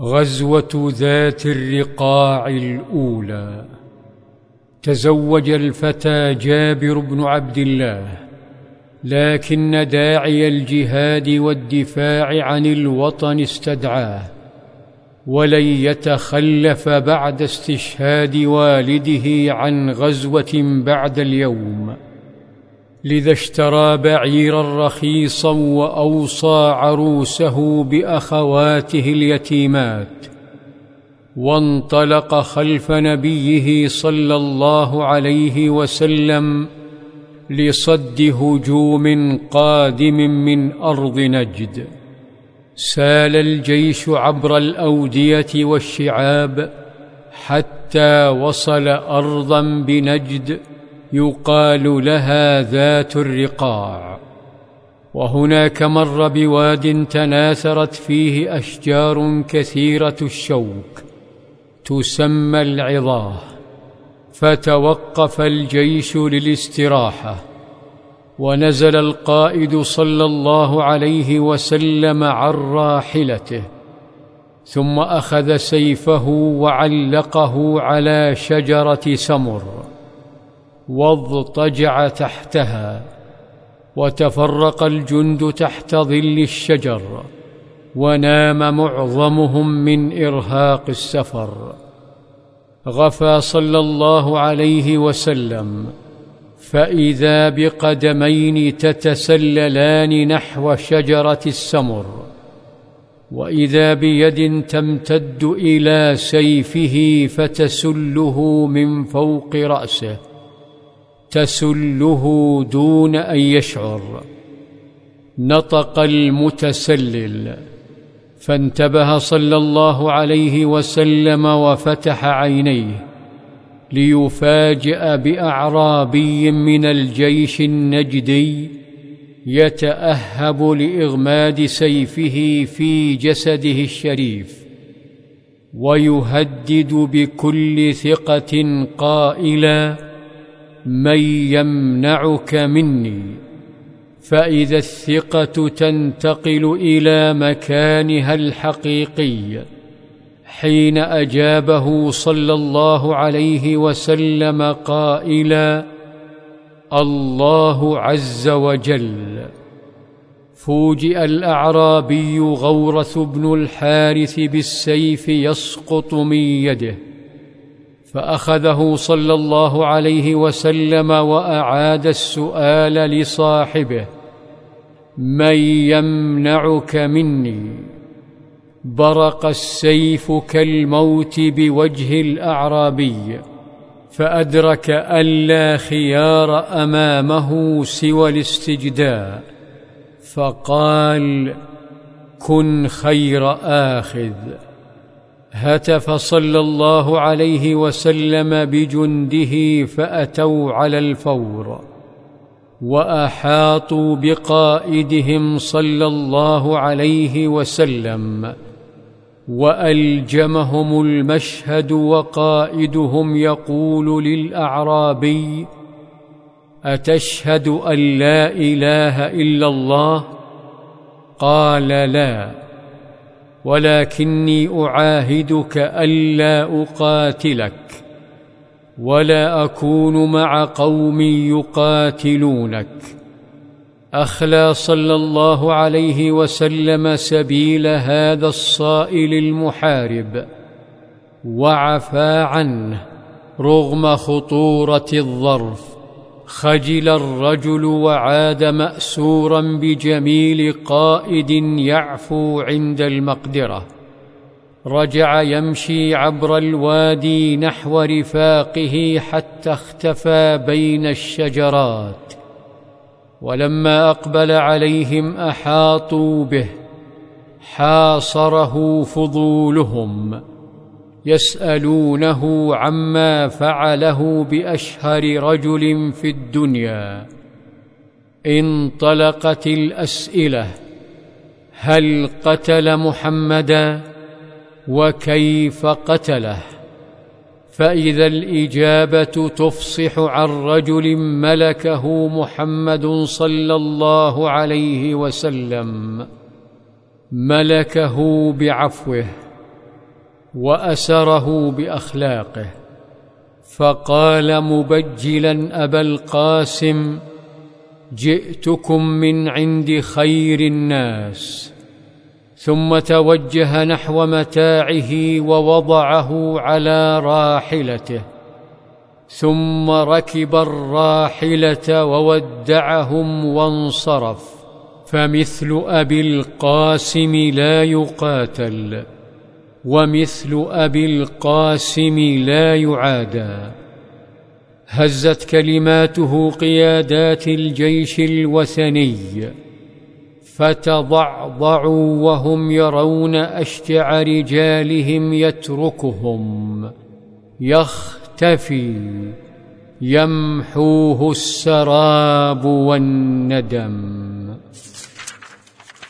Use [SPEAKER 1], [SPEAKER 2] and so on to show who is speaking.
[SPEAKER 1] غزوة ذات الرقاع الأولى. تزوج الفتى جابر بن عبد الله لكن داعي الجهاد والدفاع عن الوطن استدعاه ولن يتخلف بعد استشهاد والده عن غزوة بعد اليوم. لذا اشترى بعيرا رخيصا وأوصى عروسه بأخواته اليتيمات وانطلق خلف نبيه صلى الله عليه وسلم لصد هجوم قادم من أرض نجد. سال الجيش عبر الأودية والشعاب حتى وصل أرضا بنجد يقال لها ذات الرقاع. وهناك مر بواد تناثرت فيه أشجار كثيرة الشوك تسمى العظاه. فتوقف الجيش للاستراحة ونزل القائد صلى الله عليه وسلم عن راحلته ثم أخذ سيفه وعلقه على شجرة سمر. واضطجع تحتها وتفرق الجند تحت ظل الشجر ونام معظمهم من إرهاق السفر. غفى صلى الله عليه وسلم فإذا بقدمين تتسللان نحو شجرة السمر وإذا بيد تمتد إلى سيفه فتسله من فوق رأسه. تسله دون أن يشعر. نطق المتسلل. فانتبه صلى الله عليه وسلم وفتح عينيه ليفاجأ بأعرابي من الجيش النجدي يتأهب لإغماد سيفه في جسده الشريف ويهدد بكل ثقة قائلا من يمنعك مني فاذا الثقه تنتقل إلى مكانها الحقيقي حين اجابه صلى الله عليه وسلم قائلا الله عز وجل فوجئ الاعرابي غورث بن الحارث بالسيف يسقط من يده فأخذه صلى الله عليه وسلم وأعاد السؤال لصاحبه من يمنعك مني؟ برق السيف كالموت بوجه الأعرابي فأدرك أن لا خيار أمامه سوى الاستجداء فقال كن خير آخذ. هتف صلى الله عليه وسلم بجنده فأتوا على الفور وأحاطوا بقائدهم صلى الله عليه وسلم وألجمهم المشهد وقائدهم يقول للأعرابي أتشهد أن لا إله إلا الله؟ قال لا. ولكني أعاهدك ألا أقاتلك ولا أكون مع قوم يقاتلونك. أخلى صلى الله عليه وسلم سبيل هذا الصائل المحارب وعفى عنه رغم خطورة الظرف. خجل الرجل وعاد مأسورا بجميل قائد يعفو عند المقدرة. رجع يمشي عبر الوادي نحو رفاقه حتى اختفى بين الشجرات. ولما أقبل عليهم أحاطوا به حاصره فضولهم. يسألونه عما فعله بأشهر رجل في الدنيا. انطلقت الأسئلة هل قتل محمدا وكيف قتله؟ فإذا الإجابة تفصح عن رجل ملكه محمد صلى الله عليه وسلم ملكه بعفوه. وأسره بأخلاقه فقال مبجلا أبا القاسم جئتكم من عند خير الناس. ثم توجه نحو متاعه ووضعه على راحلته ثم ركب الراحلة وودعهم وانصرف فمثل أبي القاسم لا يقاتل. ومثل أبي القاسم لا يعادى. هزت كلماته قيادات الجيش الوثني. فتضعضعوا وهم يرون أشجع رجالهم يتركهم. يختفي يمحوه السراب والندم.